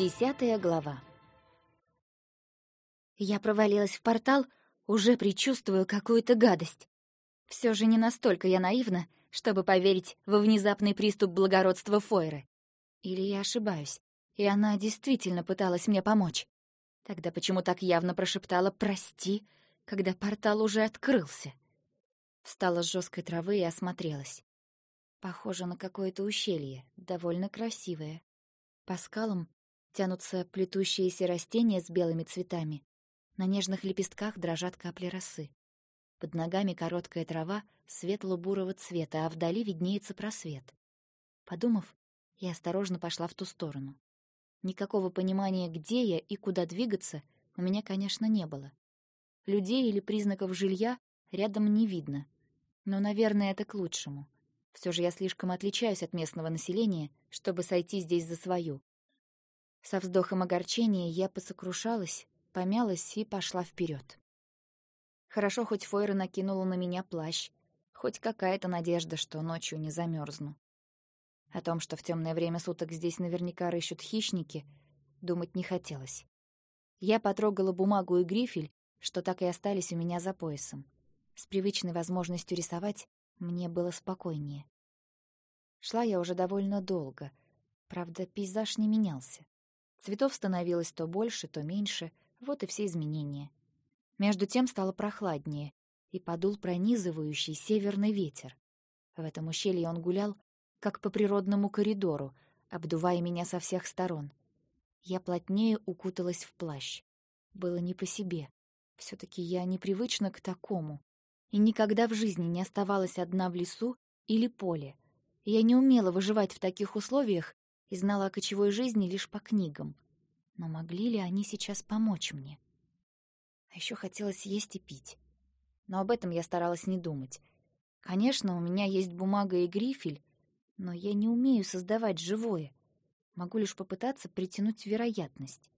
Десятая глава. Я провалилась в портал, уже предчувствую какую-то гадость. Все же не настолько я наивна, чтобы поверить во внезапный приступ благородства Фойры. Или я ошибаюсь, и она действительно пыталась мне помочь. Тогда почему так явно прошептала «прости», когда портал уже открылся? Встала с жесткой травы и осмотрелась. Похоже на какое-то ущелье, довольно красивое. По скалам тянутся плетущиеся растения с белыми цветами. На нежных лепестках дрожат капли росы. Под ногами короткая трава светло-бурого цвета, а вдали виднеется просвет. Подумав, я осторожно пошла в ту сторону. Никакого понимания, где я и куда двигаться, у меня, конечно, не было. Людей или признаков жилья рядом не видно. Но, наверное, это к лучшему. Все же я слишком отличаюсь от местного населения, чтобы сойти здесь за свою. Со вздохом огорчения я посокрушалась, помялась и пошла вперед. Хорошо, хоть Фойра накинула на меня плащ, хоть какая-то надежда, что ночью не замерзну. О том, что в темное время суток здесь наверняка рыщут хищники, думать не хотелось. Я потрогала бумагу и грифель, что так и остались у меня за поясом. С привычной возможностью рисовать мне было спокойнее. Шла я уже довольно долго. Правда, пейзаж не менялся. Цветов становилось то больше, то меньше, вот и все изменения. Между тем стало прохладнее, и подул пронизывающий северный ветер. В этом ущелье он гулял, как по природному коридору, обдувая меня со всех сторон. Я плотнее укуталась в плащ. Было не по себе. все таки я непривычна к такому. И никогда в жизни не оставалась одна в лесу или поле. Я не умела выживать в таких условиях и знала о кочевой жизни лишь по книгам. Но могли ли они сейчас помочь мне? А еще хотелось есть и пить. Но об этом я старалась не думать. Конечно, у меня есть бумага и грифель, но я не умею создавать живое. Могу лишь попытаться притянуть вероятность.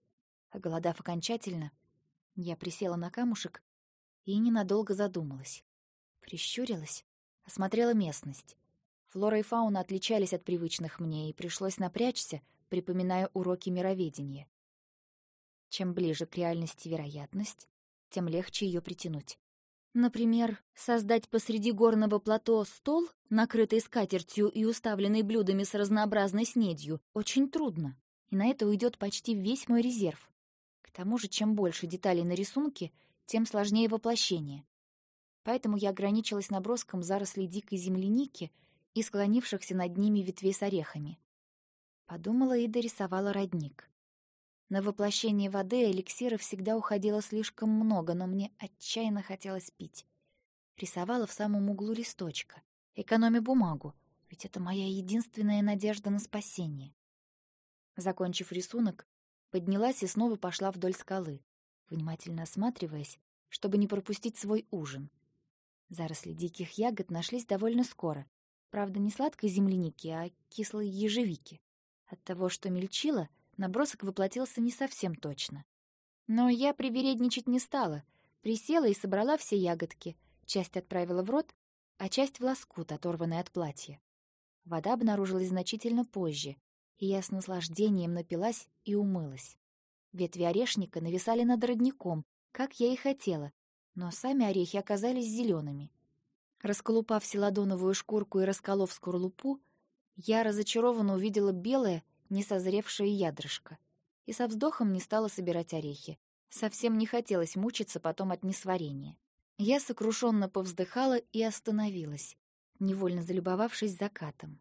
Оголодав окончательно, я присела на камушек и ненадолго задумалась. Прищурилась, осмотрела местность. Флора и фауна отличались от привычных мне, и пришлось напрячься, припоминая уроки мироведения. Чем ближе к реальности вероятность, тем легче ее притянуть. Например, создать посреди горного плато стол, накрытый скатертью и уставленный блюдами с разнообразной снедью, очень трудно, и на это уйдет почти весь мой резерв. К тому же, чем больше деталей на рисунке, тем сложнее воплощение. Поэтому я ограничилась наброском зарослей дикой земляники и склонившихся над ними ветвей с орехами. Подумала и дорисовала родник. На воплощение воды эликсира всегда уходило слишком много, но мне отчаянно хотелось пить. Рисовала в самом углу листочка, экономя бумагу, ведь это моя единственная надежда на спасение. Закончив рисунок, поднялась и снова пошла вдоль скалы, внимательно осматриваясь, чтобы не пропустить свой ужин. Заросли диких ягод нашлись довольно скоро, Правда, не сладкой земляники, а кислой ежевики. От того, что мельчило, набросок воплотился не совсем точно. Но я привередничать не стала. Присела и собрала все ягодки. Часть отправила в рот, а часть в лоскут, оторванный от платья. Вода обнаружилась значительно позже, и я с наслаждением напилась и умылась. Ветви орешника нависали над родником, как я и хотела, но сами орехи оказались зелеными. Расколупав селадоновую шкурку и расколов скорлупу, я разочарованно увидела белое, несозревшее ядрышко и со вздохом не стала собирать орехи. Совсем не хотелось мучиться потом от несварения. Я сокрушенно повздыхала и остановилась, невольно залюбовавшись закатом.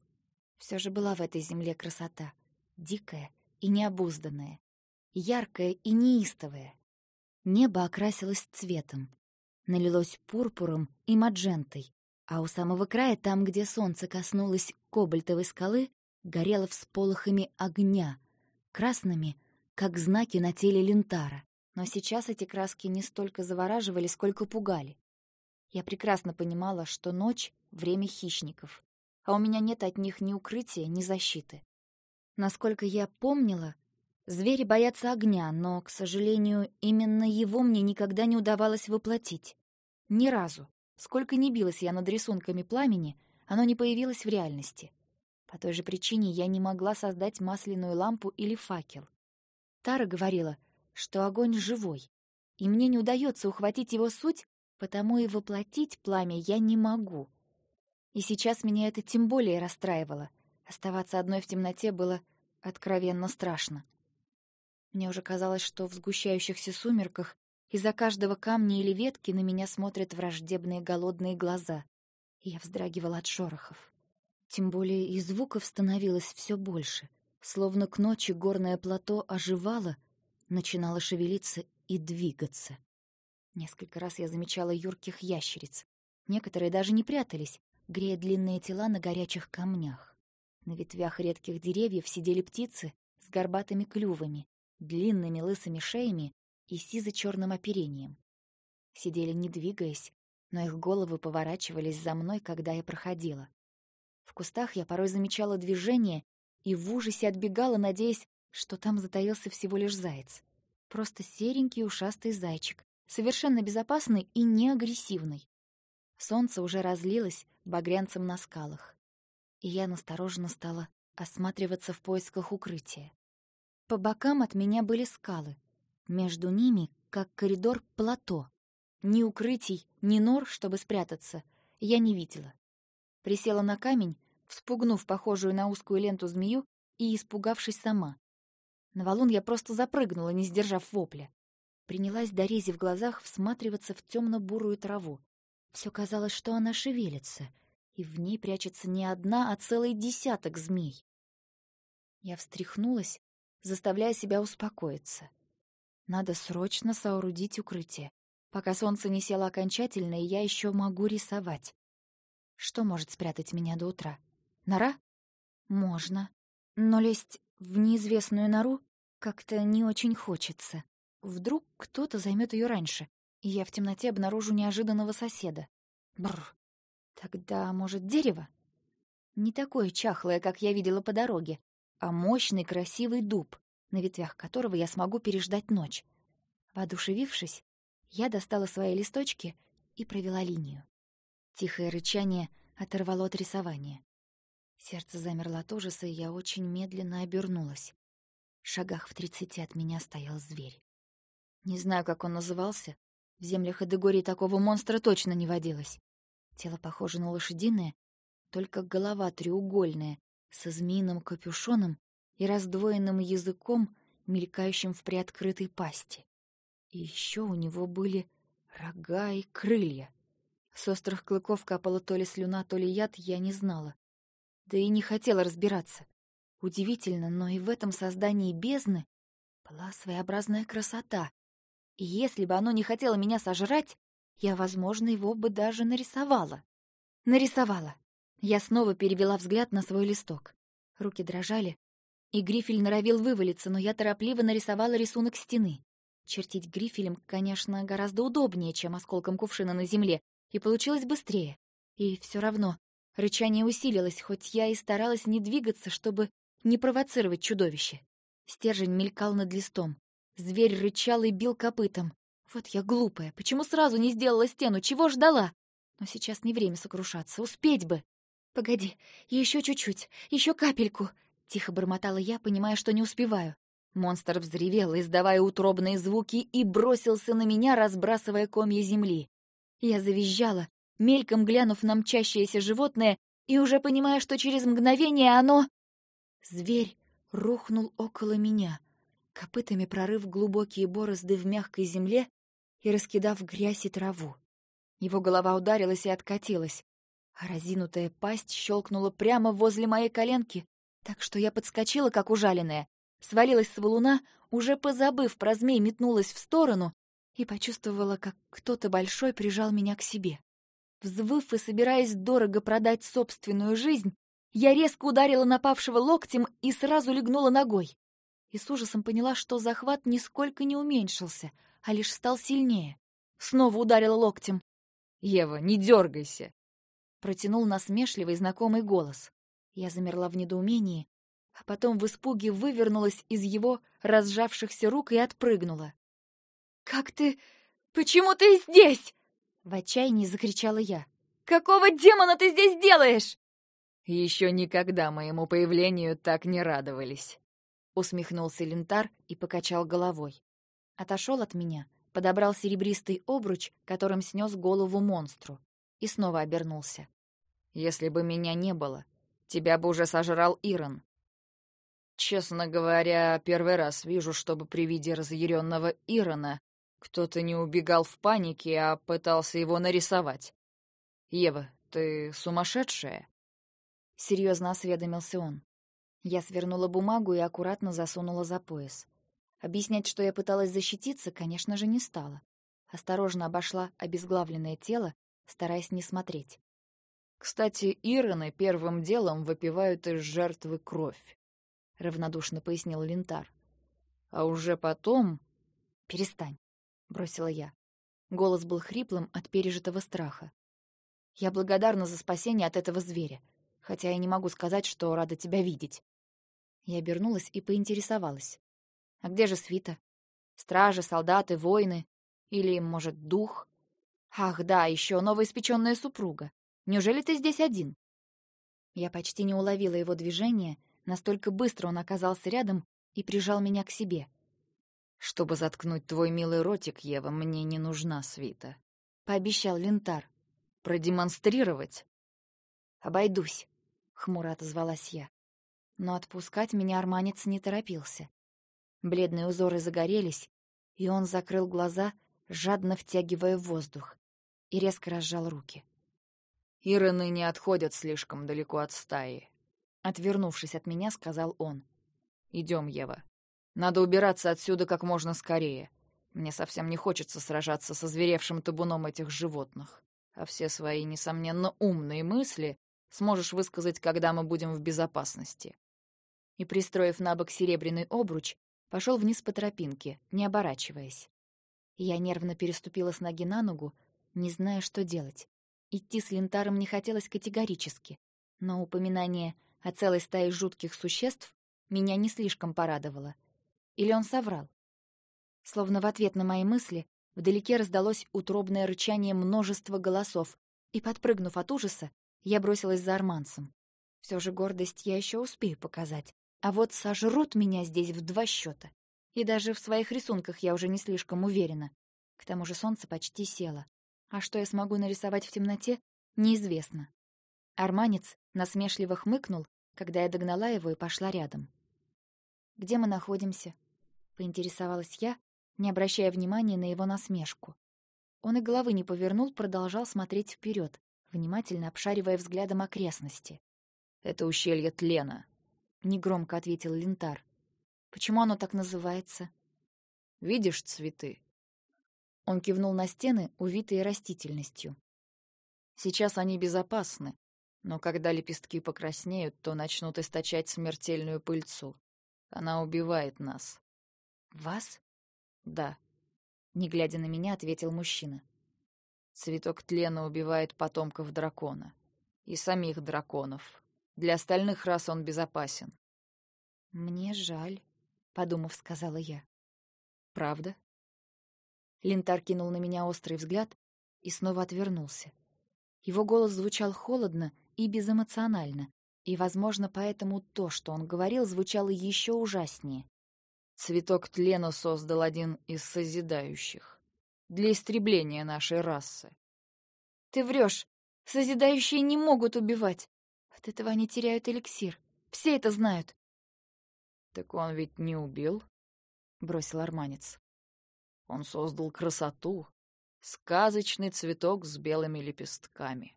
Все же была в этой земле красота, дикая и необузданная, яркая и неистовая. Небо окрасилось цветом, налилось пурпуром и маджентой, а у самого края, там, где солнце коснулось кобальтовой скалы, горело всполохами огня, красными, как знаки на теле лентара. Но сейчас эти краски не столько завораживали, сколько пугали. Я прекрасно понимала, что ночь — время хищников, а у меня нет от них ни укрытия, ни защиты. Насколько я помнила, звери боятся огня, но, к сожалению, именно его мне никогда не удавалось воплотить. Ни разу. Сколько ни билась я над рисунками пламени, оно не появилось в реальности. По той же причине я не могла создать масляную лампу или факел. Тара говорила, что огонь живой, и мне не удается ухватить его суть, потому и воплотить пламя я не могу. И сейчас меня это тем более расстраивало. Оставаться одной в темноте было откровенно страшно. Мне уже казалось, что в сгущающихся сумерках из-за каждого камня или ветки на меня смотрят враждебные голодные глаза, я вздрагивала от шорохов. Тем более и звуков становилось все больше, словно к ночи горное плато оживало, начинало шевелиться и двигаться. Несколько раз я замечала юрких ящериц. Некоторые даже не прятались, грея длинные тела на горячих камнях. На ветвях редких деревьев сидели птицы с горбатыми клювами, длинными лысыми шеями и сизо-черным оперением. Сидели не двигаясь, но их головы поворачивались за мной, когда я проходила. В кустах я порой замечала движение и в ужасе отбегала, надеясь, что там затаился всего лишь заяц. Просто серенький ушастый зайчик, совершенно безопасный и не агрессивный. Солнце уже разлилось багрянцем на скалах, и я настороженно стала осматриваться в поисках укрытия. По бокам от меня были скалы, между ними, как коридор, плато. Ни укрытий, ни нор, чтобы спрятаться, я не видела. Присела на камень, вспугнув похожую на узкую ленту змею и испугавшись сама. На валун я просто запрыгнула, не сдержав вопля. Принялась до в глазах всматриваться в темно-бурую траву. Все казалось, что она шевелится, и в ней прячется не одна, а целый десяток змей. Я встряхнулась, заставляя себя успокоиться. Надо срочно соорудить укрытие. Пока солнце не село окончательно, и я еще могу рисовать. Что может спрятать меня до утра? Нора? Можно. Но лезть в неизвестную нору как-то не очень хочется. Вдруг кто-то займет ее раньше, и я в темноте обнаружу неожиданного соседа. Бррр. Тогда, может, дерево? Не такое чахлое, как я видела по дороге, а мощный красивый дуб на ветвях которого я смогу переждать ночь. Воодушевившись, я достала свои листочки и провела линию. Тихое рычание оторвало от рисования. Сердце замерло от ужаса, и я очень медленно обернулась. В шагах в тридцати от меня стоял зверь. Не знаю, как он назывался. В землях Эдегории такого монстра точно не водилось. Тело похоже на лошадиное, только голова треугольная, со змеиным капюшоном и раздвоенным языком, мелькающим в приоткрытой пасти. И еще у него были рога и крылья. С острых клыков капала то ли слюна, то ли яд, я не знала. Да и не хотела разбираться. Удивительно, но и в этом создании бездны была своеобразная красота. И если бы оно не хотело меня сожрать, я, возможно, его бы даже нарисовала. Нарисовала. Я снова перевела взгляд на свой листок. Руки дрожали, и грифель норовил вывалиться, но я торопливо нарисовала рисунок стены. Чертить грифелем, конечно, гораздо удобнее, чем осколком кувшина на земле, и получилось быстрее. И все равно рычание усилилось, хоть я и старалась не двигаться, чтобы не провоцировать чудовище. Стержень мелькал над листом. Зверь рычал и бил копытом. Вот я глупая, почему сразу не сделала стену, чего ждала? Но сейчас не время сокрушаться, успеть бы. Погоди, еще чуть-чуть, еще капельку. Тихо бормотала я, понимая, что не успеваю. Монстр взревел, издавая утробные звуки, и бросился на меня, разбрасывая комья земли. Я завизжала, мельком глянув на мчащееся животное, и уже понимая, что через мгновение оно... Зверь рухнул около меня, копытами прорыв глубокие борозды в мягкой земле и раскидав грязь и траву. Его голова ударилась и откатилась, а разинутая пасть щелкнула прямо возле моей коленки, так что я подскочила, как ужаленная, свалилась с валуна, уже позабыв про змей, метнулась в сторону и почувствовала, как кто-то большой прижал меня к себе. Взвыв и собираясь дорого продать собственную жизнь, я резко ударила напавшего локтем и сразу легнула ногой. И с ужасом поняла, что захват нисколько не уменьшился, а лишь стал сильнее. Снова ударила локтем. «Ева, не дергайся!» Протянул насмешливый знакомый голос. Я замерла в недоумении, а потом в испуге вывернулась из его разжавшихся рук и отпрыгнула. «Как ты... Почему ты здесь?» В отчаянии закричала я. «Какого демона ты здесь делаешь?» Еще никогда моему появлению так не радовались. — усмехнулся Лентар и покачал головой. Отошел от меня, подобрал серебристый обруч, которым снес голову монстру, и снова обернулся. «Если бы меня не было, тебя бы уже сожрал Ирон». «Честно говоря, первый раз вижу, чтобы при виде разъяренного Ирона кто-то не убегал в панике, а пытался его нарисовать. Ева, ты сумасшедшая?» Серьезно осведомился он. Я свернула бумагу и аккуратно засунула за пояс. Объяснять, что я пыталась защититься, конечно же, не стала. Осторожно обошла обезглавленное тело, стараясь не смотреть. «Кстати, Ироны первым делом выпивают из жертвы кровь», — равнодушно пояснил Лентар. «А уже потом...» «Перестань», — бросила я. Голос был хриплым от пережитого страха. «Я благодарна за спасение от этого зверя, хотя я не могу сказать, что рада тебя видеть. Я обернулась и поинтересовалась. «А где же свита? Стражи, солдаты, воины? Или, может, дух? Ах, да, еще новоиспеченная супруга. Неужели ты здесь один?» Я почти не уловила его движения, настолько быстро он оказался рядом и прижал меня к себе. «Чтобы заткнуть твой милый ротик, Ева, мне не нужна свита», — пообещал Лентар. «Продемонстрировать?» «Обойдусь», — хмуро отозвалась я но отпускать меня арманец не торопился. Бледные узоры загорелись, и он закрыл глаза, жадно втягивая воздух, и резко разжал руки. «Ироны не отходят слишком далеко от стаи», — отвернувшись от меня, сказал он. «Идем, Ева. Надо убираться отсюда как можно скорее. Мне совсем не хочется сражаться со зверевшим табуном этих животных, а все свои, несомненно, умные мысли сможешь высказать, когда мы будем в безопасности и, пристроив на бок серебряный обруч, пошел вниз по тропинке, не оборачиваясь. Я нервно переступила с ноги на ногу, не зная, что делать. Идти с лентаром не хотелось категорически, но упоминание о целой стае жутких существ меня не слишком порадовало. Или он соврал? Словно в ответ на мои мысли вдалеке раздалось утробное рычание множества голосов, и, подпрыгнув от ужаса, я бросилась за арманцем. Все же гордость я еще успею показать, а вот сожрут меня здесь в два счета. И даже в своих рисунках я уже не слишком уверена. К тому же солнце почти село. А что я смогу нарисовать в темноте, неизвестно. Арманец насмешливо хмыкнул, когда я догнала его и пошла рядом. «Где мы находимся?» — поинтересовалась я, не обращая внимания на его насмешку. Он и головы не повернул, продолжал смотреть вперед, внимательно обшаривая взглядом окрестности. «Это ущелье Тлена», — негромко ответил Лентар. «Почему оно так называется?» «Видишь цветы?» Он кивнул на стены, увитые растительностью. «Сейчас они безопасны, но когда лепестки покраснеют, то начнут источать смертельную пыльцу. Она убивает нас». «Вас?» «Да», — не глядя на меня, ответил мужчина. «Цветок тлена убивает потомков дракона. И самих драконов, для остальных рас он безопасен. «Мне жаль», — подумав, сказала я. «Правда?» Лентар кинул на меня острый взгляд и снова отвернулся. Его голос звучал холодно и безэмоционально, и, возможно, поэтому то, что он говорил, звучало еще ужаснее. «Цветок тлена создал один из созидающих. Для истребления нашей расы». «Ты врешь! Созидающие не могут убивать! От этого они теряют эликсир. Все это знают. Так он ведь не убил, бросил арманец. Он создал красоту, сказочный цветок с белыми лепестками.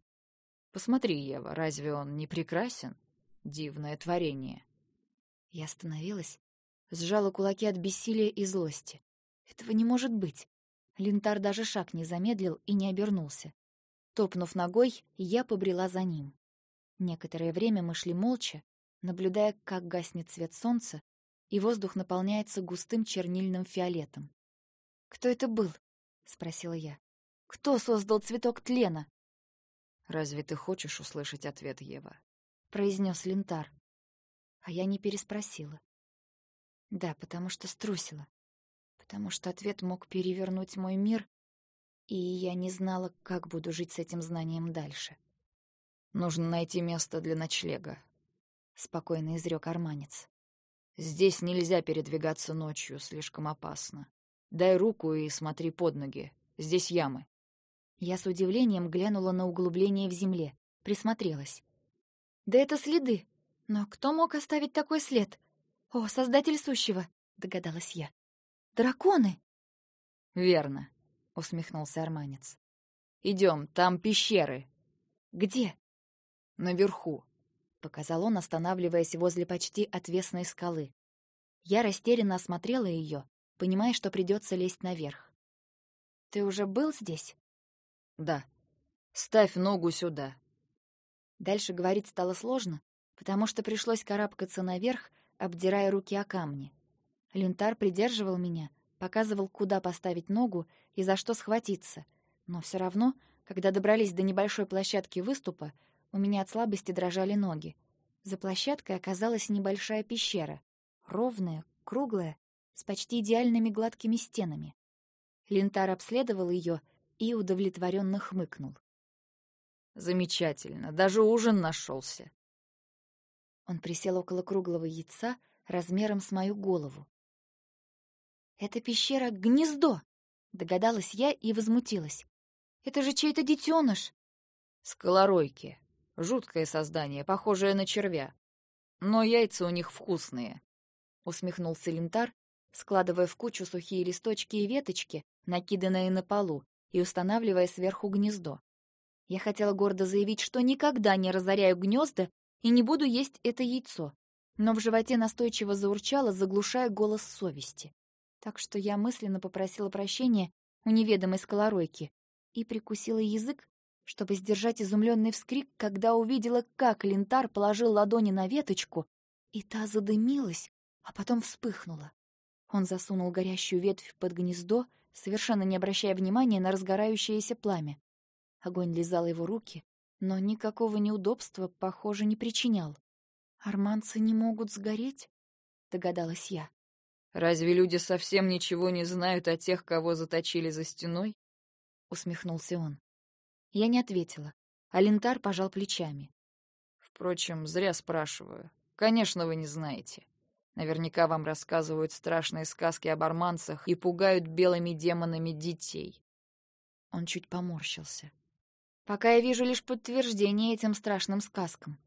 Посмотри, Ева, разве он не прекрасен? Дивное творение. Я остановилась, сжала кулаки от бессилия и злости. Этого не может быть. Лентар даже шаг не замедлил и не обернулся. Топнув ногой, я побрела за ним. Некоторое время мы шли молча, наблюдая, как гаснет свет солнца, и воздух наполняется густым чернильным фиолетом. «Кто это был?» — спросила я. «Кто создал цветок тлена?» «Разве ты хочешь услышать ответ, Ева?» — произнес Лентар. А я не переспросила. Да, потому что струсила. Потому что ответ мог перевернуть мой мир, и я не знала, как буду жить с этим знанием дальше. Нужно найти место для ночлега, спокойно изрек арманец. Здесь нельзя передвигаться ночью, слишком опасно. Дай руку и смотри под ноги. Здесь ямы. Я с удивлением глянула на углубление в земле, присмотрелась. Да это следы. Но кто мог оставить такой след? О, создатель сущего, догадалась я. Драконы. Верно, усмехнулся арманец. Идем, там пещеры. Где? Наверху, показал он, останавливаясь возле почти отвесной скалы. Я растерянно осмотрела ее, понимая, что придется лезть наверх. «Ты уже был здесь?» «Да. Ставь ногу сюда». Дальше говорить стало сложно, потому что пришлось карабкаться наверх, обдирая руки о камни. Лентар придерживал меня, показывал, куда поставить ногу и за что схватиться, но все равно, когда добрались до небольшой площадки выступа, у меня от слабости дрожали ноги. За площадкой оказалась небольшая пещера, ровная, круглая, с почти идеальными гладкими стенами. Лентар обследовал ее и удовлетворенно хмыкнул. «Замечательно, даже ужин нашелся. Он присел около круглого яйца размером с мою голову. «Это пещера — гнездо!» — догадалась я и возмутилась. «Это же чей-то детеныш!» «Скалоройки. Жуткое создание, похожее на червя. Но яйца у них вкусные», — усмехнулся Лентар, складывая в кучу сухие листочки и веточки, накиданные на полу, и устанавливая сверху гнездо. Я хотела гордо заявить, что никогда не разоряю гнезда и не буду есть это яйцо, но в животе настойчиво заурчало, заглушая голос совести. Так что я мысленно попросила прощения у неведомой скалоройки и прикусила язык, чтобы сдержать изумленный вскрик, когда увидела, как лентар положил ладони на веточку, и та задымилась, а потом вспыхнула. Он засунул горящую ветвь под гнездо, совершенно не обращая внимания на разгорающееся пламя. Огонь лизал его руки, но никакого неудобства, похоже, не причинял. «Арманцы не могут сгореть?» — догадалась я. «Разве люди совсем ничего не знают о тех, кого заточили за стеной?» — усмехнулся он. Я не ответила, а Лентар пожал плечами. «Впрочем, зря спрашиваю. Конечно, вы не знаете. Наверняка вам рассказывают страшные сказки об арманцах и пугают белыми демонами детей». Он чуть поморщился. «Пока я вижу лишь подтверждение этим страшным сказкам».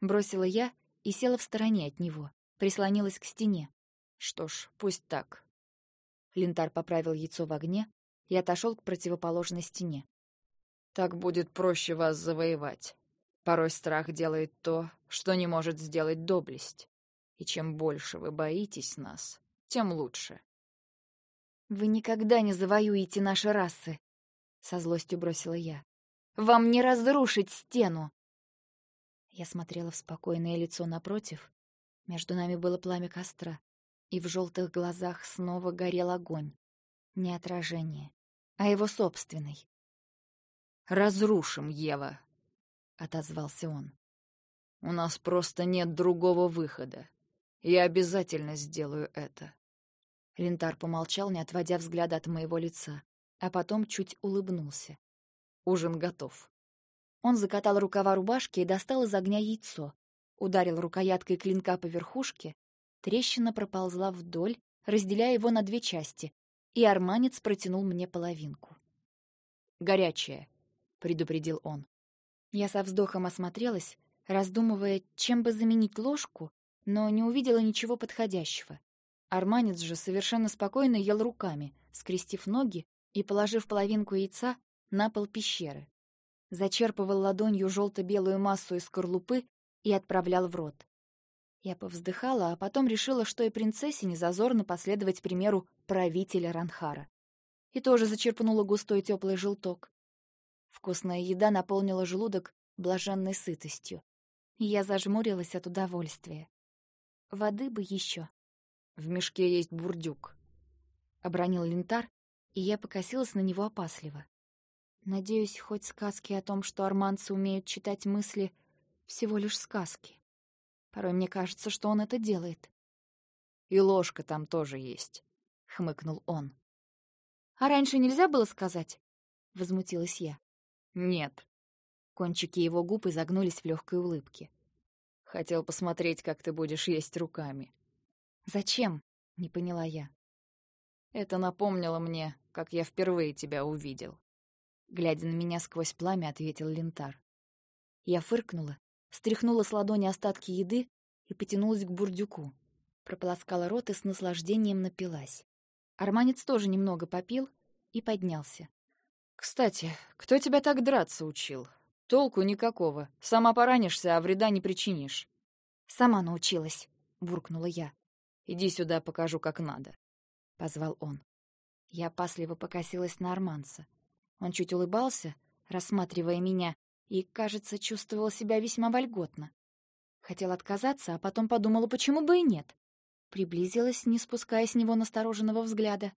Бросила я и села в стороне от него, прислонилась к стене. «Что ж, пусть так». Лентар поправил яйцо в огне и отошел к противоположной стене. Так будет проще вас завоевать. Порой страх делает то, что не может сделать доблесть. И чем больше вы боитесь нас, тем лучше. «Вы никогда не завоюете наши расы», — со злостью бросила я. «Вам не разрушить стену!» Я смотрела в спокойное лицо напротив. Между нами было пламя костра, и в желтых глазах снова горел огонь. Не отражение, а его собственный. «Разрушим, Ева», — отозвался он. «У нас просто нет другого выхода. Я обязательно сделаю это». Лентар помолчал, не отводя взгляда от моего лица, а потом чуть улыбнулся. «Ужин готов». Он закатал рукава рубашки и достал из огня яйцо, ударил рукояткой клинка по верхушке, трещина проползла вдоль, разделяя его на две части, и арманец протянул мне половинку. «Горячее», — предупредил он. Я со вздохом осмотрелась, раздумывая, чем бы заменить ложку, но не увидела ничего подходящего. Арманец же совершенно спокойно ел руками, скрестив ноги и положив половинку яйца на пол пещеры. Зачерпывал ладонью желто-белую массу из скорлупы и отправлял в рот. Я повздыхала, а потом решила, что и принцессе не зазорно последовать примеру правителя Ранхара. И тоже зачерпнула густой теплый желток. Вкусная еда наполнила желудок блаженной сытостью. Я зажмурилась от удовольствия. Воды бы еще. В мешке есть бурдюк. Обронил лентар, и я покосилась на него опасливо. Надеюсь, хоть сказки о том, что арманцы умеют читать мысли, всего лишь сказки. Порой мне кажется, что он это делает. «И ложка там тоже есть», — хмыкнул он. «А раньше нельзя было сказать?» — возмутилась я. «Нет». Кончики его губ изогнулись в легкой улыбке. «Хотел посмотреть, как ты будешь есть руками». «Зачем?» — не поняла я. «Это напомнило мне, как я впервые тебя увидел», — глядя на меня сквозь пламя, ответил Лентар. Я фыркнула, стряхнула с ладони остатки еды и потянулась к бурдюку. Прополоскала рот и с наслаждением напилась. Арманец тоже немного попил и поднялся. «Кстати, кто тебя так драться учил? Толку никакого. Сама поранишься, а вреда не причинишь». «Сама научилась», — буркнула я. «Иди сюда, покажу, как надо», — позвал он. Я опасливо покосилась на Арманца. Он чуть улыбался, рассматривая меня, и, кажется, чувствовал себя весьма вольготно. Хотел отказаться, а потом подумала, почему бы и нет. Приблизилась, не спуская с него настороженного взгляда.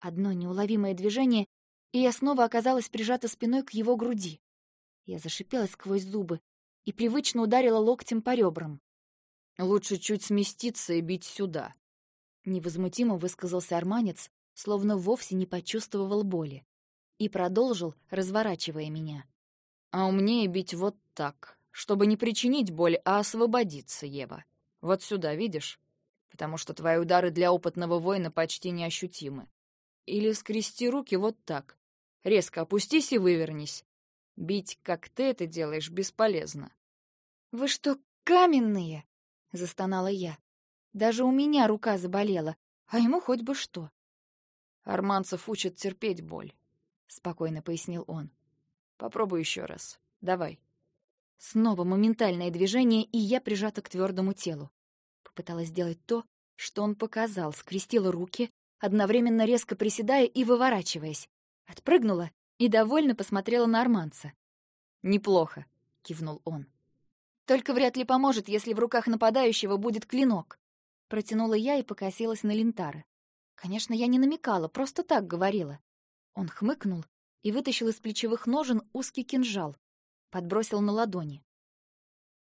Одно неуловимое движение, и я снова оказалась прижата спиной к его груди. Я зашипела сквозь зубы и привычно ударила локтем по ребрам. «Лучше чуть сместиться и бить сюда», — невозмутимо высказался арманец, словно вовсе не почувствовал боли, и продолжил, разворачивая меня. А умнее бить вот так, чтобы не причинить боль, а освободиться, Ева. Вот сюда, видишь? Потому что твои удары для опытного воина почти неощутимы. Или скрести руки вот так. Резко опустись и вывернись. Бить, как ты это делаешь, бесполезно. «Вы что, каменные?» — застонала я. Даже у меня рука заболела, а ему хоть бы что. «Арманцев учат терпеть боль», — спокойно пояснил он. Попробуй еще раз. Давай. Снова моментальное движение, и я прижата к твердому телу. Попыталась сделать то, что он показал, скрестила руки, одновременно резко приседая и выворачиваясь. Отпрыгнула и довольно посмотрела на арманца. «Неплохо», — кивнул он. «Только вряд ли поможет, если в руках нападающего будет клинок». Протянула я и покосилась на лентары. Конечно, я не намекала, просто так говорила. Он хмыкнул и вытащил из плечевых ножен узкий кинжал, подбросил на ладони.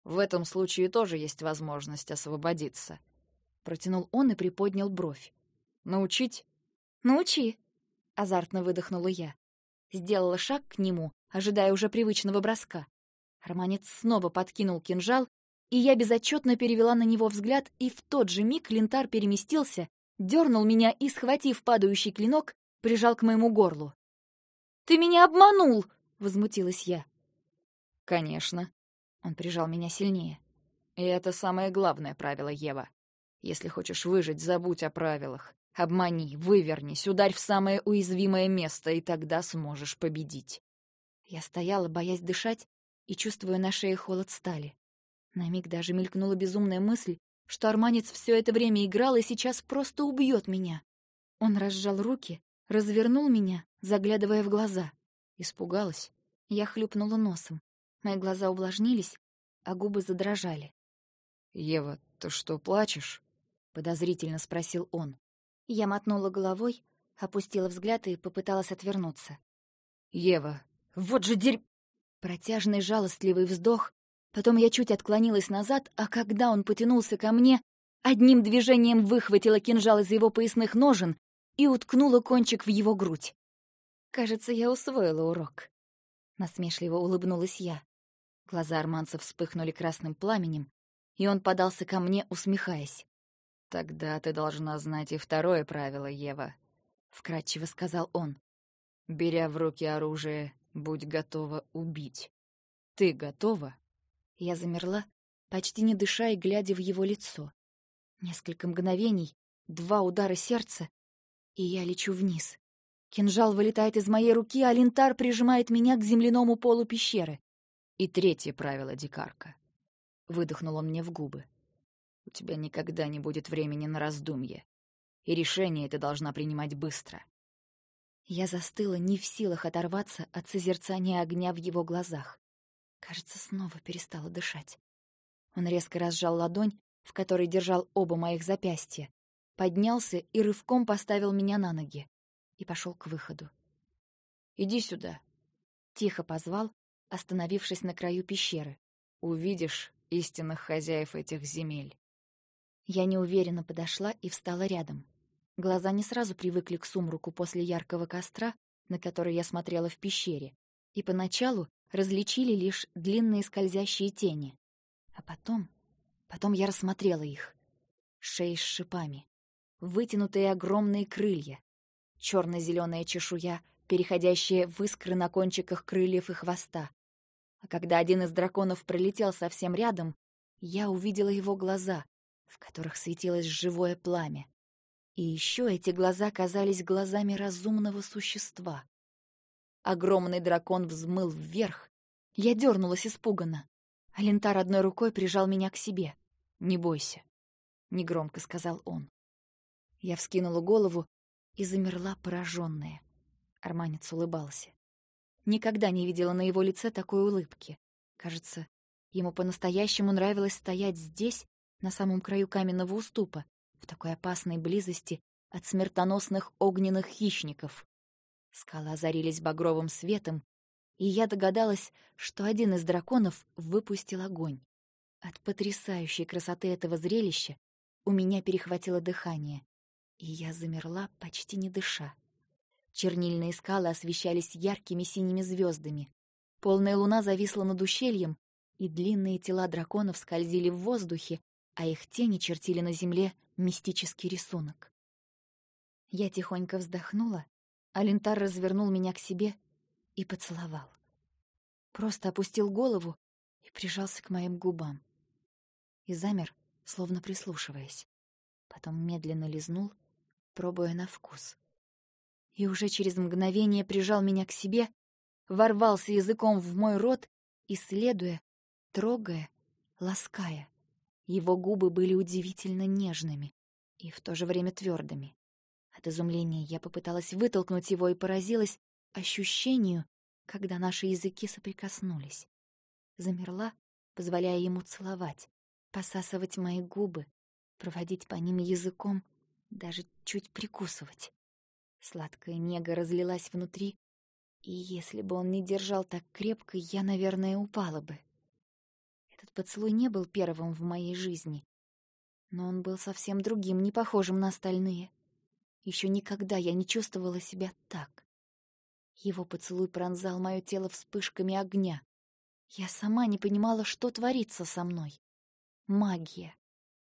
«В этом случае тоже есть возможность освободиться», — протянул он и приподнял бровь. «Научить?» «Научи», — азартно выдохнула я. Сделала шаг к нему, ожидая уже привычного броска. Романец снова подкинул кинжал, и я безотчетно перевела на него взгляд, и в тот же миг лентар переместился, дернул меня и, схватив падающий клинок, прижал к моему горлу. «Ты меня обманул!» — возмутилась я. «Конечно». Он прижал меня сильнее. «И это самое главное правило, Ева. Если хочешь выжить, забудь о правилах. Обмани, вывернись, ударь в самое уязвимое место, и тогда сможешь победить». Я стояла, боясь дышать, и чувствуя на шее холод стали. На миг даже мелькнула безумная мысль, что арманец все это время играл и сейчас просто убьет меня. Он разжал руки, развернул меня, заглядывая в глаза. Испугалась. Я хлюпнула носом. Мои глаза увлажнились, а губы задрожали. «Ева, ты что, плачешь?» — подозрительно спросил он. Я мотнула головой, опустила взгляд и попыталась отвернуться. «Ева, вот же дерь...» Протяжный жалостливый вздох. Потом я чуть отклонилась назад, а когда он потянулся ко мне, одним движением выхватила кинжал из его поясных ножен и уткнула кончик в его грудь. Кажется, я усвоила урок. Насмешливо улыбнулась я. Глаза арманца вспыхнули красным пламенем, и он подался ко мне, усмехаясь. «Тогда ты должна знать и второе правило, Ева», — вкратчиво сказал он. «Беря в руки оружие, будь готова убить. Ты готова?» Я замерла, почти не дыша и глядя в его лицо. Несколько мгновений, два удара сердца, и я лечу вниз. Кинжал вылетает из моей руки, а лентар прижимает меня к земляному полу пещеры. И третье правило, дикарка. Выдохнул он мне в губы. У тебя никогда не будет времени на раздумье. И решение ты должна принимать быстро. Я застыла, не в силах оторваться от созерцания огня в его глазах. Кажется, снова перестала дышать. Он резко разжал ладонь, в которой держал оба моих запястья, поднялся и рывком поставил меня на ноги и пошел к выходу. «Иди сюда», — тихо позвал, остановившись на краю пещеры. «Увидишь истинных хозяев этих земель». Я неуверенно подошла и встала рядом. Глаза не сразу привыкли к сумруку после яркого костра, на который я смотрела в пещере, и поначалу различили лишь длинные скользящие тени. А потом... Потом я рассмотрела их. шеи с шипами, вытянутые огромные крылья, черно-зеленая чешуя, переходящая в искры на кончиках крыльев и хвоста. А когда один из драконов пролетел совсем рядом, я увидела его глаза, в которых светилось живое пламя. И еще эти глаза казались глазами разумного существа. Огромный дракон взмыл вверх. Я дернулась испуганно. Алентар одной рукой прижал меня к себе. «Не бойся», — негромко сказал он. Я вскинула голову и замерла пораженная. Арманец улыбался. Никогда не видела на его лице такой улыбки. Кажется, ему по-настоящему нравилось стоять здесь, на самом краю каменного уступа, в такой опасной близости от смертоносных огненных хищников. Скалы озарились багровым светом, и я догадалась, что один из драконов выпустил огонь. От потрясающей красоты этого зрелища у меня перехватило дыхание, и я замерла, почти не дыша. Чернильные скалы освещались яркими синими звездами. Полная луна зависла над ущельем, и длинные тела драконов скользили в воздухе, а их тени чертили на земле мистический рисунок. Я тихонько вздохнула, а Лентар развернул меня к себе и поцеловал. Просто опустил голову и прижался к моим губам. И замер, словно прислушиваясь. Потом медленно лизнул, пробуя на вкус. И уже через мгновение прижал меня к себе, ворвался языком в мой рот, исследуя, трогая, лаская. Его губы были удивительно нежными и в то же время твердыми. От изумления я попыталась вытолкнуть его и поразилась ощущению, когда наши языки соприкоснулись. Замерла, позволяя ему целовать, посасывать мои губы, проводить по ним языком, даже чуть прикусывать. Сладкая нега разлилась внутри, и если бы он не держал так крепко, я, наверное, упала бы. Поцелуй не был первым в моей жизни. Но он был совсем другим, не похожим на остальные. Еще никогда я не чувствовала себя так. Его поцелуй пронзал мое тело вспышками огня. Я сама не понимала, что творится со мной. Магия.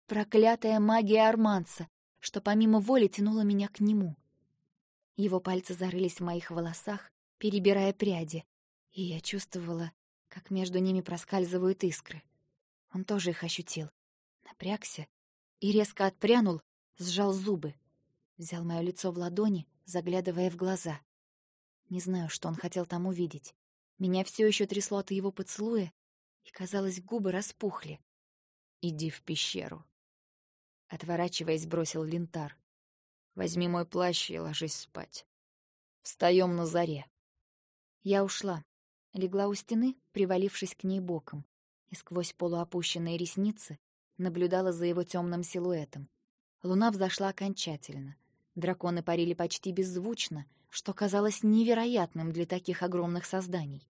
Проклятая магия Арманца, что помимо воли тянула меня к нему. Его пальцы зарылись в моих волосах, перебирая пряди, и я чувствовала, как между ними проскальзывают искры. Он тоже их ощутил. Напрягся и резко отпрянул, сжал зубы. Взял мое лицо в ладони, заглядывая в глаза. Не знаю, что он хотел там увидеть. Меня все еще трясло от его поцелуя, и, казалось, губы распухли. «Иди в пещеру». Отворачиваясь, бросил лентар. «Возьми мой плащ и ложись спать. Встаем на заре». Я ушла, Легла у стены, привалившись к ней боком, и сквозь полуопущенные ресницы наблюдала за его темным силуэтом. Луна взошла окончательно. Драконы парили почти беззвучно, что казалось невероятным для таких огромных созданий.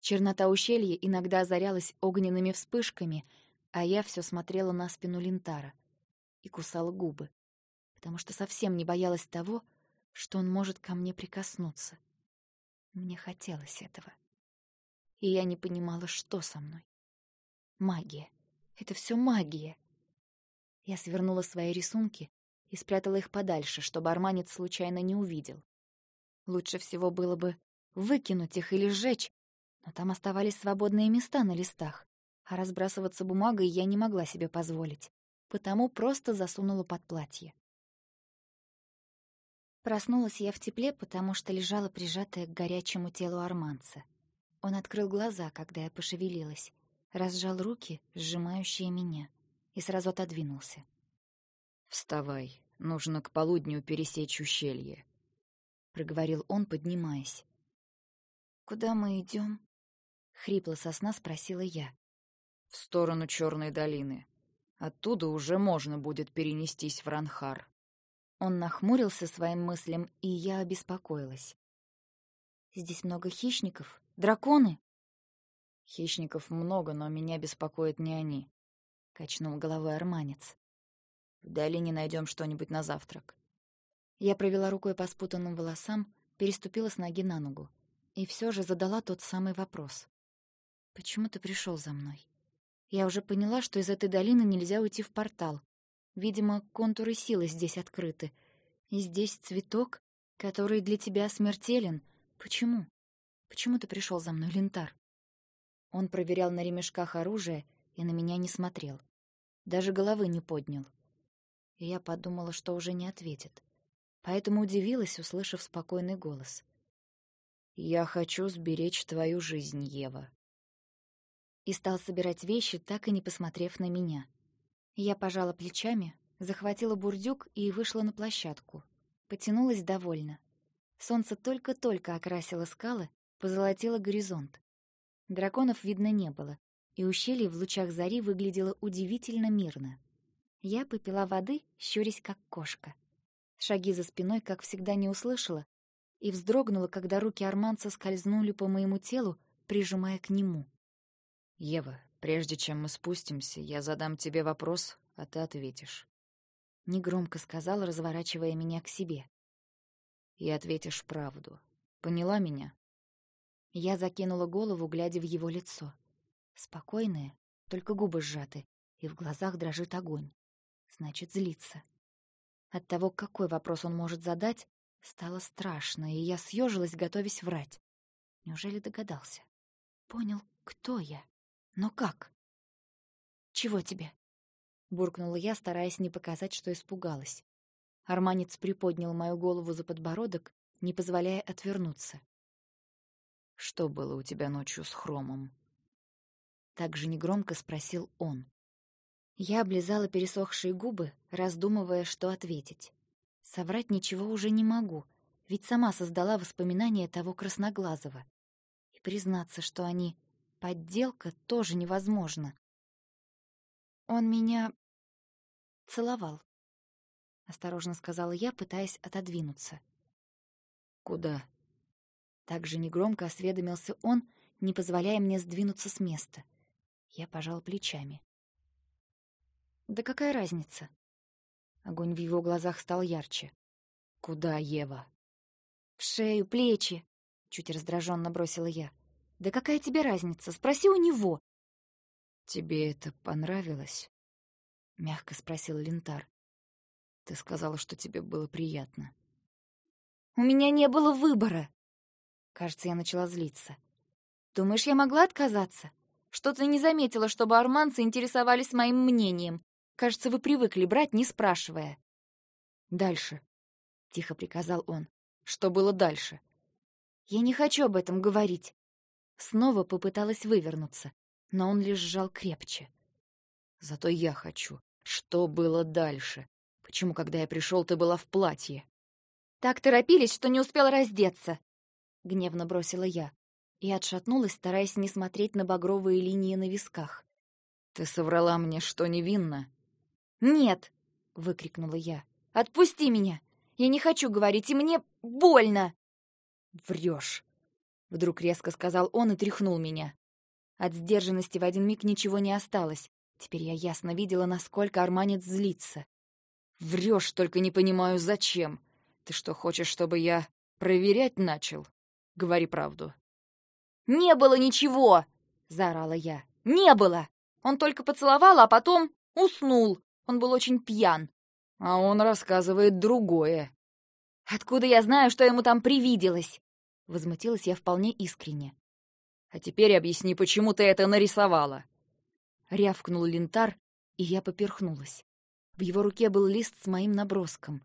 Чернота ущелья иногда озарялась огненными вспышками, а я все смотрела на спину Лентара и кусала губы, потому что совсем не боялась того, что он может ко мне прикоснуться. Мне хотелось этого и я не понимала, что со мной. Магия. Это все магия. Я свернула свои рисунки и спрятала их подальше, чтобы арманец случайно не увидел. Лучше всего было бы выкинуть их или сжечь, но там оставались свободные места на листах, а разбрасываться бумагой я не могла себе позволить, потому просто засунула под платье. Проснулась я в тепле, потому что лежала прижатая к горячему телу арманца. Он открыл глаза, когда я пошевелилась, разжал руки, сжимающие меня, и сразу отодвинулся. «Вставай, нужно к полудню пересечь ущелье», — проговорил он, поднимаясь. «Куда мы идем? хрипло со сна спросила я. «В сторону Черной долины. Оттуда уже можно будет перенестись в Ранхар». Он нахмурился своим мыслям, и я обеспокоилась. «Здесь много хищников?» Драконы? Хищников много, но меня беспокоят не они. Качнул головой арманец. В долине найдем что-нибудь на завтрак. Я провела рукой по спутанным волосам, переступила с ноги на ногу. И все же задала тот самый вопрос. «Почему ты пришел за мной? Я уже поняла, что из этой долины нельзя уйти в портал. Видимо, контуры силы здесь открыты. И здесь цветок, который для тебя смертелен. Почему? Почему ты пришел за мной, Лентар? Он проверял на ремешках оружие и на меня не смотрел. Даже головы не поднял. И я подумала, что уже не ответит. Поэтому удивилась, услышав спокойный голос. «Я хочу сберечь твою жизнь, Ева». И стал собирать вещи, так и не посмотрев на меня. Я пожала плечами, захватила бурдюк и вышла на площадку. Потянулась довольно. Солнце только-только окрасило скалы, позолотило горизонт. Драконов видно не было, и ущелье в лучах зари выглядело удивительно мирно. Я попила воды, щурясь как кошка. Шаги за спиной, как всегда, не услышала и вздрогнула, когда руки Арманца скользнули по моему телу, прижимая к нему. «Ева, прежде чем мы спустимся, я задам тебе вопрос, а ты ответишь». Негромко сказал, разворачивая меня к себе. «И ответишь правду. Поняла меня?» Я закинула голову, глядя в его лицо. Спокойное, только губы сжаты, и в глазах дрожит огонь. Значит, злится. От того, какой вопрос он может задать, стало страшно, и я съежилась, готовясь врать. Неужели догадался? Понял, кто я. Но как? «Чего тебе?» — буркнула я, стараясь не показать, что испугалась. Арманец приподнял мою голову за подбородок, не позволяя отвернуться. «Что было у тебя ночью с Хромом?» Так же негромко спросил он. Я облизала пересохшие губы, раздумывая, что ответить. Соврать ничего уже не могу, ведь сама создала воспоминания того красноглазого. И признаться, что они подделка, тоже невозможно. Он меня целовал, — осторожно сказала я, пытаясь отодвинуться. «Куда?» Так же негромко осведомился он, не позволяя мне сдвинуться с места. Я пожал плечами. «Да какая разница?» Огонь в его глазах стал ярче. «Куда, Ева?» «В шею, плечи!» — чуть раздраженно бросила я. «Да какая тебе разница? Спроси у него!» «Тебе это понравилось?» — мягко спросил Лентар. «Ты сказала, что тебе было приятно». «У меня не было выбора!» Кажется, я начала злиться. «Думаешь, я могла отказаться? Что-то не заметила, чтобы арманцы интересовались моим мнением. Кажется, вы привыкли брать, не спрашивая». «Дальше», — тихо приказал он. «Что было дальше?» «Я не хочу об этом говорить». Снова попыталась вывернуться, но он лишь сжал крепче. «Зато я хочу. Что было дальше? Почему, когда я пришел, ты была в платье?» «Так торопились, что не успела раздеться», — гневно бросила я и отшатнулась, стараясь не смотреть на багровые линии на висках. «Ты соврала мне, что невинна?» «Нет!» — выкрикнула я. «Отпусти меня! Я не хочу говорить, и мне больно!» «Врешь!» — вдруг резко сказал он и тряхнул меня. От сдержанности в один миг ничего не осталось. Теперь я ясно видела, насколько Арманец злится. «Врешь, только не понимаю, зачем. Ты что, хочешь, чтобы я проверять начал?» Говори правду». «Не было ничего!» — заорала я. «Не было! Он только поцеловал, а потом уснул. Он был очень пьян». «А он рассказывает другое». «Откуда я знаю, что ему там привиделось?» Возмутилась я вполне искренне. «А теперь объясни, почему ты это нарисовала?» Рявкнул лентар, и я поперхнулась. В его руке был лист с моим наброском.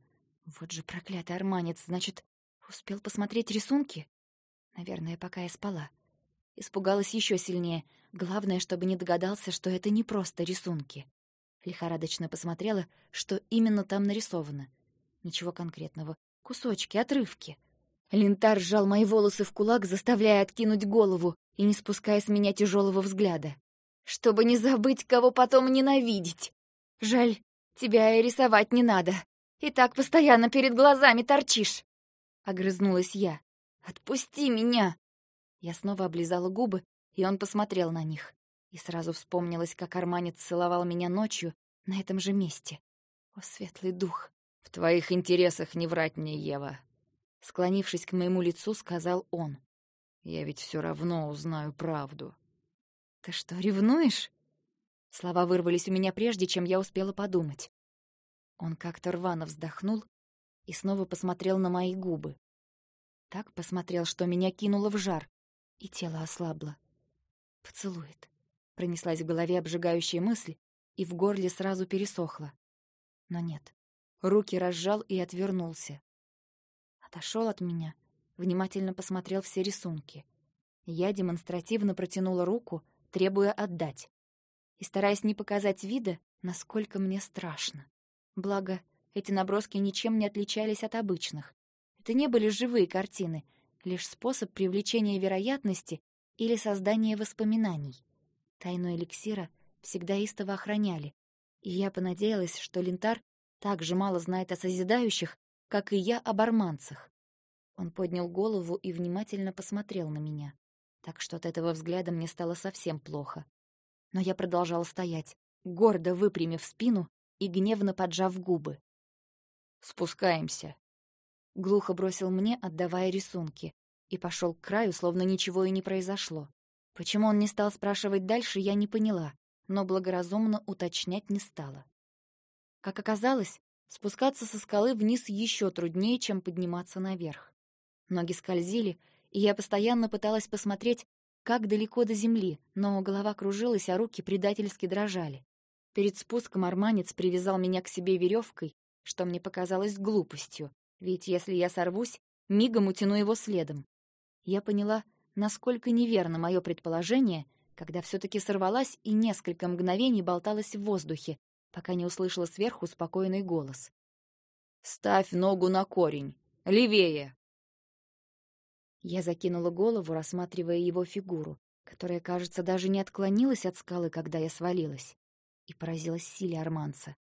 Вот же проклятый арманец, значит, успел посмотреть рисунки? Наверное, пока я спала. Испугалась еще сильнее. Главное, чтобы не догадался, что это не просто рисунки. Лихорадочно посмотрела, что именно там нарисовано. Ничего конкретного. Кусочки, отрывки. Лентар сжал мои волосы в кулак, заставляя откинуть голову и не спуская с меня тяжелого взгляда. Чтобы не забыть, кого потом ненавидеть. Жаль, тебя и рисовать не надо. И так постоянно перед глазами торчишь. Огрызнулась я. «Отпусти меня!» Я снова облизала губы, и он посмотрел на них. И сразу вспомнилось, как Арманец целовал меня ночью на этом же месте. О, светлый дух! «В твоих интересах не врать мне, Ева!» Склонившись к моему лицу, сказал он. «Я ведь все равно узнаю правду». «Ты что, ревнуешь?» Слова вырвались у меня прежде, чем я успела подумать. Он как-то рвано вздохнул и снова посмотрел на мои губы. Так посмотрел, что меня кинуло в жар, и тело ослабло. «Поцелует». Пронеслась в голове обжигающая мысль, и в горле сразу пересохло. Но нет. Руки разжал и отвернулся. Отошел от меня, внимательно посмотрел все рисунки. Я демонстративно протянула руку, требуя отдать. И стараясь не показать вида, насколько мне страшно. Благо, эти наброски ничем не отличались от обычных. Это не были живые картины, лишь способ привлечения вероятности или создания воспоминаний. Тайну эликсира всегда истово охраняли, и я понадеялась, что Лентар так же мало знает о созидающих, как и я об арманцах. Он поднял голову и внимательно посмотрел на меня, так что от этого взгляда мне стало совсем плохо. Но я продолжала стоять, гордо выпрямив спину и гневно поджав губы. «Спускаемся», — глухо бросил мне, отдавая рисунки, и пошел к краю, словно ничего и не произошло. Почему он не стал спрашивать дальше, я не поняла, но благоразумно уточнять не стала. Как оказалось, спускаться со скалы вниз еще труднее, чем подниматься наверх. Ноги скользили, и я постоянно пыталась посмотреть, как далеко до земли, но голова кружилась, а руки предательски дрожали. Перед спуском арманец привязал меня к себе веревкой, что мне показалось глупостью, ведь если я сорвусь, мигом утяну его следом. Я поняла, насколько неверно мое предположение, когда все таки сорвалась и несколько мгновений болталась в воздухе, пока не услышала сверху спокойный голос. «Ставь ногу на корень! Левее!» Я закинула голову, рассматривая его фигуру, которая, кажется, даже не отклонилась от скалы, когда я свалилась и поразилась силе арманца.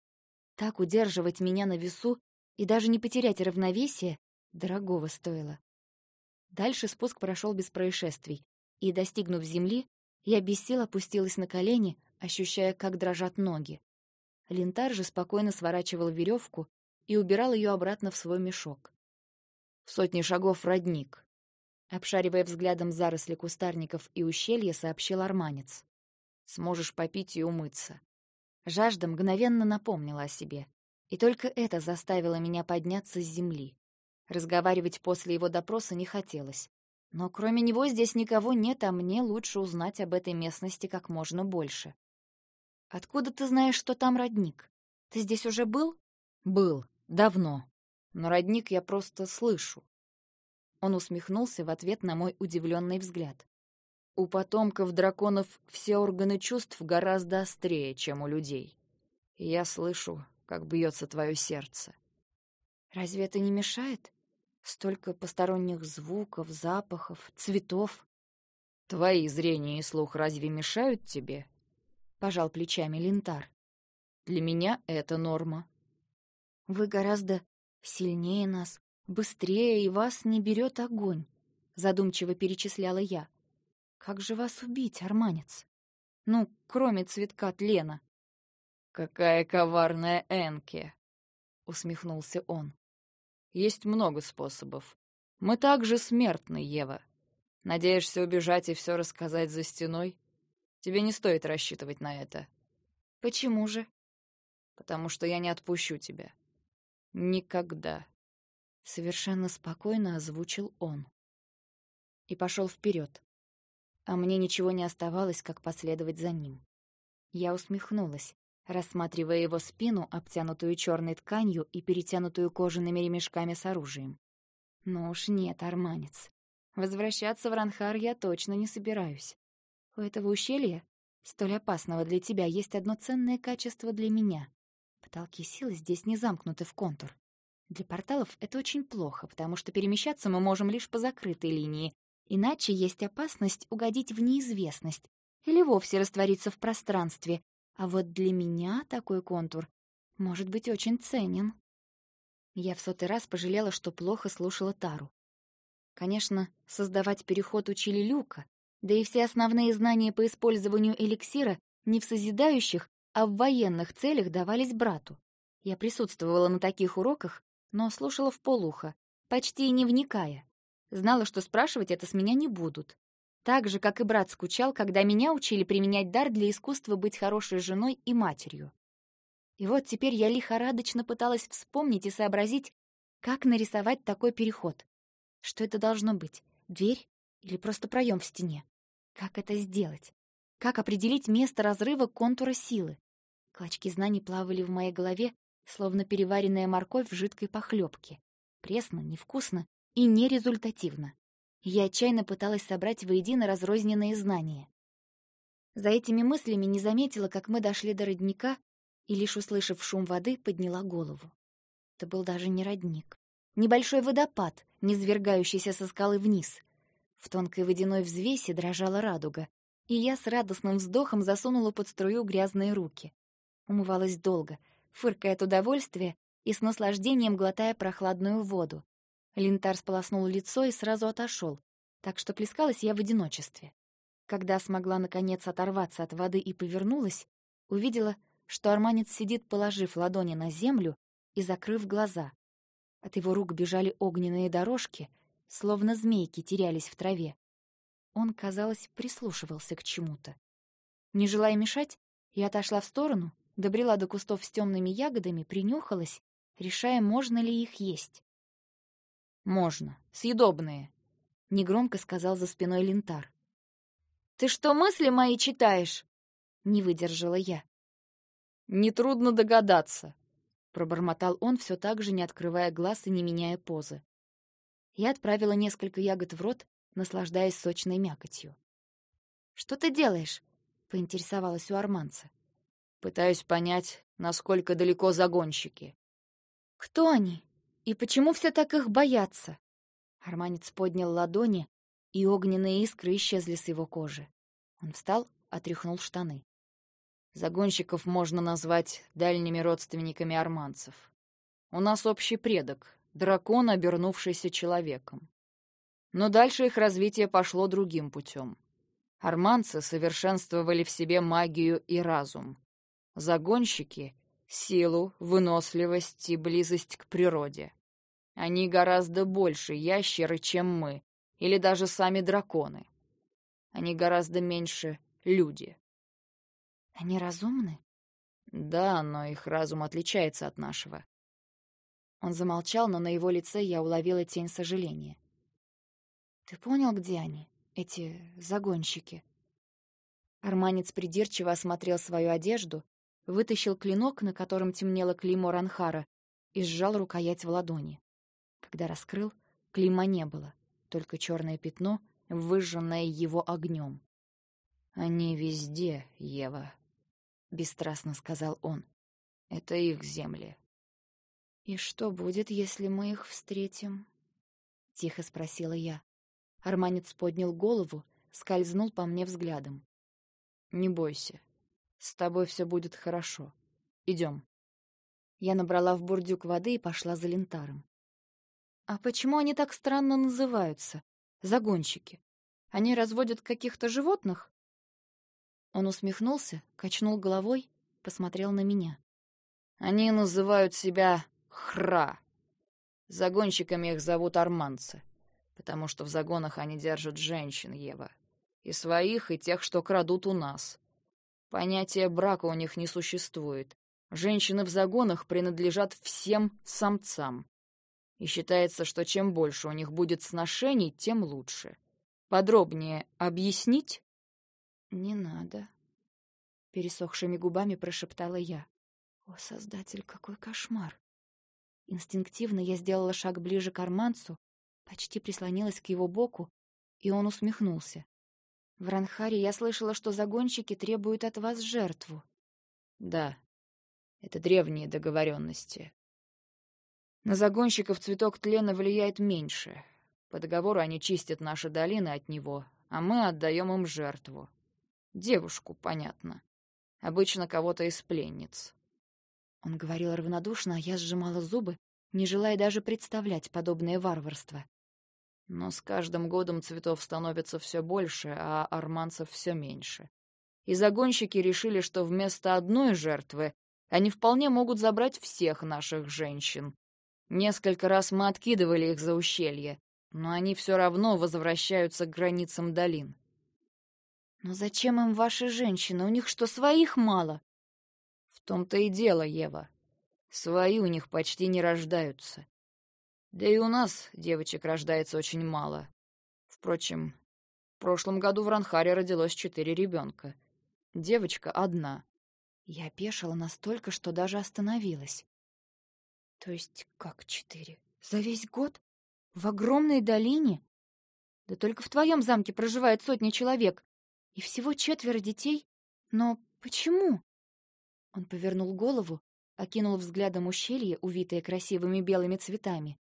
Так удерживать меня на весу и даже не потерять равновесие дорогого стоило. Дальше спуск прошел без происшествий, и, достигнув земли, я без сил опустилась на колени, ощущая, как дрожат ноги. Лентар же спокойно сворачивал веревку и убирал ее обратно в свой мешок. В сотни шагов родник. Обшаривая взглядом заросли кустарников и ущелья, сообщил арманец. Сможешь попить и умыться. Жажда мгновенно напомнила о себе, и только это заставило меня подняться с земли. Разговаривать после его допроса не хотелось. Но кроме него здесь никого нет, а мне лучше узнать об этой местности как можно больше. «Откуда ты знаешь, что там родник? Ты здесь уже был?» «Был. Давно. Но родник я просто слышу». Он усмехнулся в ответ на мой удивленный взгляд. У потомков драконов все органы чувств гораздо острее, чем у людей. Я слышу, как бьется твое сердце. Разве это не мешает? Столько посторонних звуков, запахов, цветов. Твои зрение и слух разве мешают тебе? Пожал плечами Линтар. Для меня это норма. Вы гораздо сильнее нас, быстрее, и вас не берет огонь, задумчиво перечисляла я. Как же вас убить, арманец? Ну, кроме цветка тлена. Какая коварная Энке, усмехнулся он. Есть много способов. Мы также смертны, Ева. Надеешься убежать и все рассказать за стеной? Тебе не стоит рассчитывать на это. Почему же? Потому что я не отпущу тебя. Никогда. Совершенно спокойно озвучил он. И пошел вперед а мне ничего не оставалось, как последовать за ним. Я усмехнулась, рассматривая его спину, обтянутую черной тканью и перетянутую кожаными ремешками с оружием. Ну уж нет, арманец. Возвращаться в Ранхар я точно не собираюсь. У этого ущелья, столь опасного для тебя, есть одно ценное качество для меня. Потолки силы здесь не замкнуты в контур. Для порталов это очень плохо, потому что перемещаться мы можем лишь по закрытой линии, Иначе есть опасность угодить в неизвестность или вовсе раствориться в пространстве. А вот для меня такой контур может быть очень ценен. Я в сотый раз пожалела, что плохо слушала Тару. Конечно, создавать переход учили Люка, да и все основные знания по использованию эликсира не в созидающих, а в военных целях давались брату. Я присутствовала на таких уроках, но слушала вполуха, почти не вникая. Знала, что спрашивать это с меня не будут. Так же, как и брат скучал, когда меня учили применять дар для искусства быть хорошей женой и матерью. И вот теперь я лихорадочно пыталась вспомнить и сообразить, как нарисовать такой переход. Что это должно быть? Дверь или просто проем в стене? Как это сделать? Как определить место разрыва контура силы? Клочки знаний плавали в моей голове, словно переваренная морковь в жидкой похлебке. Пресно, невкусно и нерезультативно. Я отчаянно пыталась собрать воедино разрозненные знания. За этими мыслями не заметила, как мы дошли до родника, и лишь услышав шум воды, подняла голову. Это был даже не родник. Небольшой водопад, низвергающийся со скалы вниз. В тонкой водяной взвесе дрожала радуга, и я с радостным вздохом засунула под струю грязные руки. Умывалась долго, фыркая от удовольствия и с наслаждением глотая прохладную воду. Линтар сполоснул лицо и сразу отошел, так что плескалась я в одиночестве. Когда смогла наконец оторваться от воды и повернулась, увидела, что арманец сидит, положив ладони на землю и закрыв глаза. От его рук бежали огненные дорожки, словно змейки терялись в траве. Он, казалось, прислушивался к чему-то. Не желая мешать, я отошла в сторону, добрела до кустов с темными ягодами, принюхалась, решая, можно ли их есть. «Можно. Съедобные», — негромко сказал за спиной Лентар. «Ты что, мысли мои читаешь?» — не выдержала я. «Нетрудно догадаться», — пробормотал он, все так же не открывая глаз и не меняя позы. Я отправила несколько ягод в рот, наслаждаясь сочной мякотью. «Что ты делаешь?» — поинтересовалась у арманца. «Пытаюсь понять, насколько далеко загонщики». «Кто они? И почему все так их боятся?» Арманец поднял ладони, и огненные искры исчезли с его кожи. Он встал, отряхнул штаны. Загонщиков можно назвать дальними родственниками арманцев. У нас общий предок, дракон, обернувшийся человеком. Но дальше их развитие пошло другим путем. Арманцы совершенствовали в себе магию и разум. Загонщики — силу, выносливость и близость к природе. Они гораздо больше ящеры, чем мы, или даже сами драконы. Они гораздо меньше люди. Они разумны? Да, но их разум отличается от нашего. Он замолчал, но на его лице я уловила тень сожаления. Ты понял, где они, эти загонщики? Арманец придирчиво осмотрел свою одежду, вытащил клинок, на котором темнело клеймо Ранхара, и сжал рукоять в ладони. Когда раскрыл, клейма не было, только черное пятно, выжженное его огнем. «Они везде, Ева», бесстрастно сказал он. Это их земли. И что будет, если мы их встретим? тихо спросила я. Арманец поднял голову, скользнул по мне взглядом. Не бойся. С тобой все будет хорошо. Идем. Я набрала в бурдюк воды и пошла за лентаром. А почему они так странно называются? Загонщики. Они разводят каких-то животных? Он усмехнулся, качнул головой, посмотрел на меня. Они называют себя Хра. Загонщиками их зовут арманцы, потому что в загонах они держат женщин, Ева. И своих, и тех, что крадут у нас. Понятия брака у них не существует. Женщины в загонах принадлежат всем самцам. И считается, что чем больше у них будет сношений, тем лучше. Подробнее объяснить? «Не надо», — пересохшими губами прошептала я. «О, Создатель, какой кошмар!» Инстинктивно я сделала шаг ближе к Арманцу, почти прислонилась к его боку, и он усмехнулся. «В Ранхаре я слышала, что загонщики требуют от вас жертву». «Да, это древние договоренности. На загонщиков цветок тлена влияет меньше. По договору они чистят наши долины от него, а мы отдаем им жертву. Девушку, понятно. Обычно кого-то из пленниц. Он говорил равнодушно, а я сжимала зубы, не желая даже представлять подобное варварство. Но с каждым годом цветов становится все больше, а арманцев все меньше. И загонщики решили, что вместо одной жертвы они вполне могут забрать всех наших женщин. Несколько раз мы откидывали их за ущелье, но они все равно возвращаются к границам долин. Но зачем им ваши женщины? У них что, своих мало? В том-то и дело, Ева. Свои у них почти не рождаются. Да и у нас девочек рождается очень мало. Впрочем, в прошлом году в Ранхаре родилось четыре ребенка. Девочка одна. Я опешила настолько, что даже остановилась. То есть как четыре? За весь год? В огромной долине? Да только в твоем замке проживает сотня человек. И всего четверо детей? Но почему? Он повернул голову, окинул взглядом ущелье, увитое красивыми белыми цветами,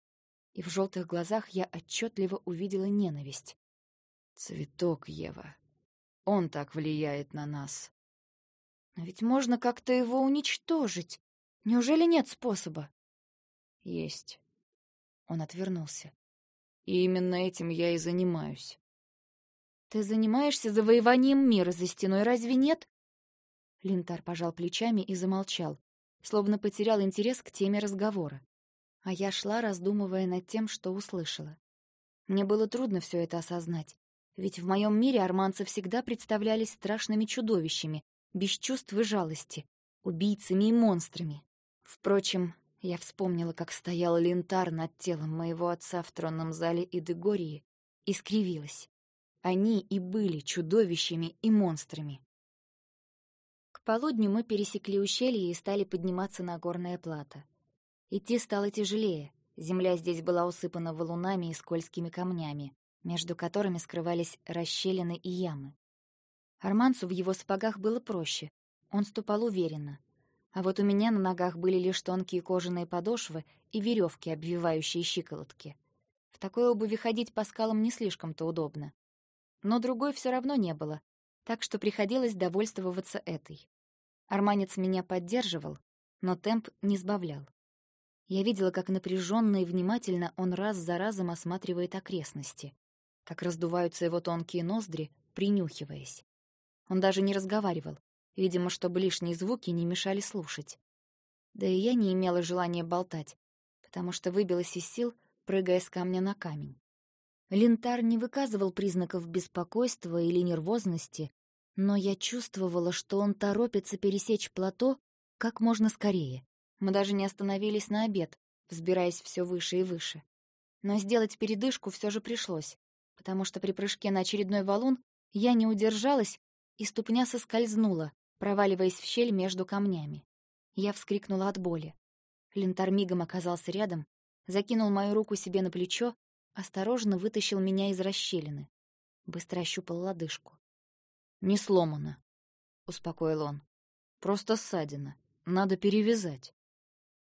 и в желтых глазах я отчетливо увидела ненависть. «Цветок, Ева. Он так влияет на нас». «Но ведь можно как-то его уничтожить. Неужели нет способа?» «Есть». Он отвернулся. «И именно этим я и занимаюсь». «Ты занимаешься завоеванием мира за стеной, разве нет?» Линтар пожал плечами и замолчал, словно потерял интерес к теме разговора. А я шла, раздумывая над тем, что услышала. Мне было трудно все это осознать, ведь в моем мире арманцы всегда представлялись страшными чудовищами, без чувств и жалости, убийцами и монстрами. Впрочем, я вспомнила, как стоял лентар над телом моего отца в тронном зале Идегории и скривилась. Они и были чудовищами и монстрами. К полудню мы пересекли ущелье и стали подниматься на горное плато. Идти стало тяжелее. Земля здесь была усыпана валунами и скользкими камнями, между которыми скрывались расщелины и ямы. Арманцу в его сапогах было проще. Он ступал уверенно. А вот у меня на ногах были лишь тонкие кожаные подошвы и веревки, обвивающие щиколотки. В такой обуви ходить по скалам не слишком-то удобно. Но другой все равно не было, так что приходилось довольствоваться этой. Арманец меня поддерживал, но темп не сбавлял. Я видела, как напряженно и внимательно он раз за разом осматривает окрестности, как раздуваются его тонкие ноздри, принюхиваясь. Он даже не разговаривал, видимо, чтобы лишние звуки не мешали слушать. Да и я не имела желания болтать, потому что выбилась из сил, прыгая с камня на камень. Лентар не выказывал признаков беспокойства или нервозности, но я чувствовала, что он торопится пересечь плато как можно скорее. Мы даже не остановились на обед, взбираясь все выше и выше. Но сделать передышку все же пришлось, потому что при прыжке на очередной валун я не удержалась, и ступня соскользнула, проваливаясь в щель между камнями. Я вскрикнула от боли. Лентар мигом оказался рядом, закинул мою руку себе на плечо, осторожно вытащил меня из расщелины. Быстро ощупал лодыжку. «Не сломано», — успокоил он. «Просто ссадина. Надо перевязать».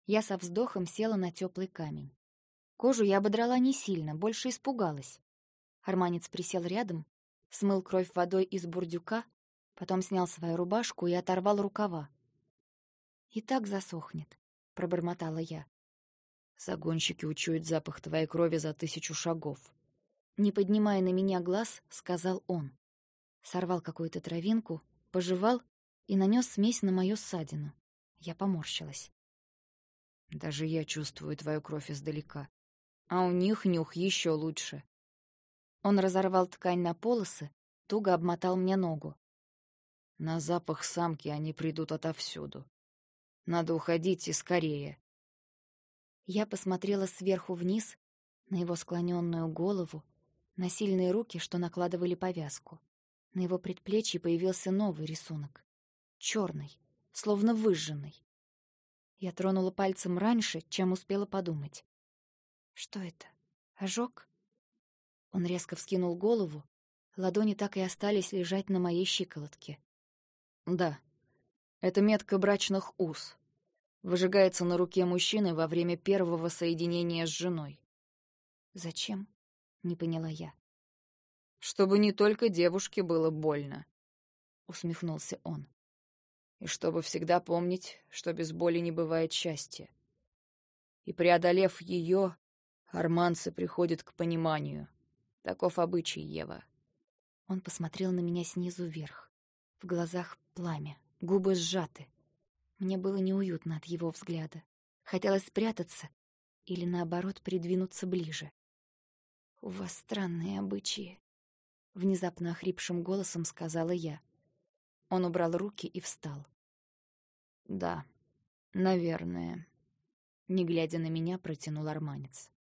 Я со вздохом села на теплый камень. Кожу я ободрала не сильно, больше испугалась. Арманец присел рядом, смыл кровь водой из бурдюка, потом снял свою рубашку и оторвал рукава. «И так засохнет», — пробормотала я. «Загонщики учуют запах твоей крови за тысячу шагов». Не поднимая на меня глаз, сказал он сорвал какую-то травинку, пожевал и нанес смесь на мою ссадину. Я поморщилась. Даже я чувствую твою кровь издалека. А у них нюх еще лучше. Он разорвал ткань на полосы, туго обмотал мне ногу. На запах самки они придут отовсюду. Надо уходить и скорее. Я посмотрела сверху вниз на его склоненную голову, на сильные руки, что накладывали повязку. На его предплечье появился новый рисунок. черный, словно выжженный. Я тронула пальцем раньше, чем успела подумать. Что это? Ожог? Он резко вскинул голову. Ладони так и остались лежать на моей щиколотке. Да, это метка брачных уз. Выжигается на руке мужчины во время первого соединения с женой. Зачем? Не поняла я. Чтобы не только девушке было больно, усмехнулся он. И чтобы всегда помнить, что без боли не бывает счастья. И преодолев ее, арманцы приходят к пониманию. Таков обычай Ева. Он посмотрел на меня снизу вверх. В глазах пламя, губы сжаты. Мне было неуютно от его взгляда. Хотелось спрятаться или, наоборот, придвинуться ближе. «У вас странные обычаи», внезапно охрипшим голосом сказала я. Он убрал руки и встал. Да, наверное. Не глядя на меня, протянул арманец.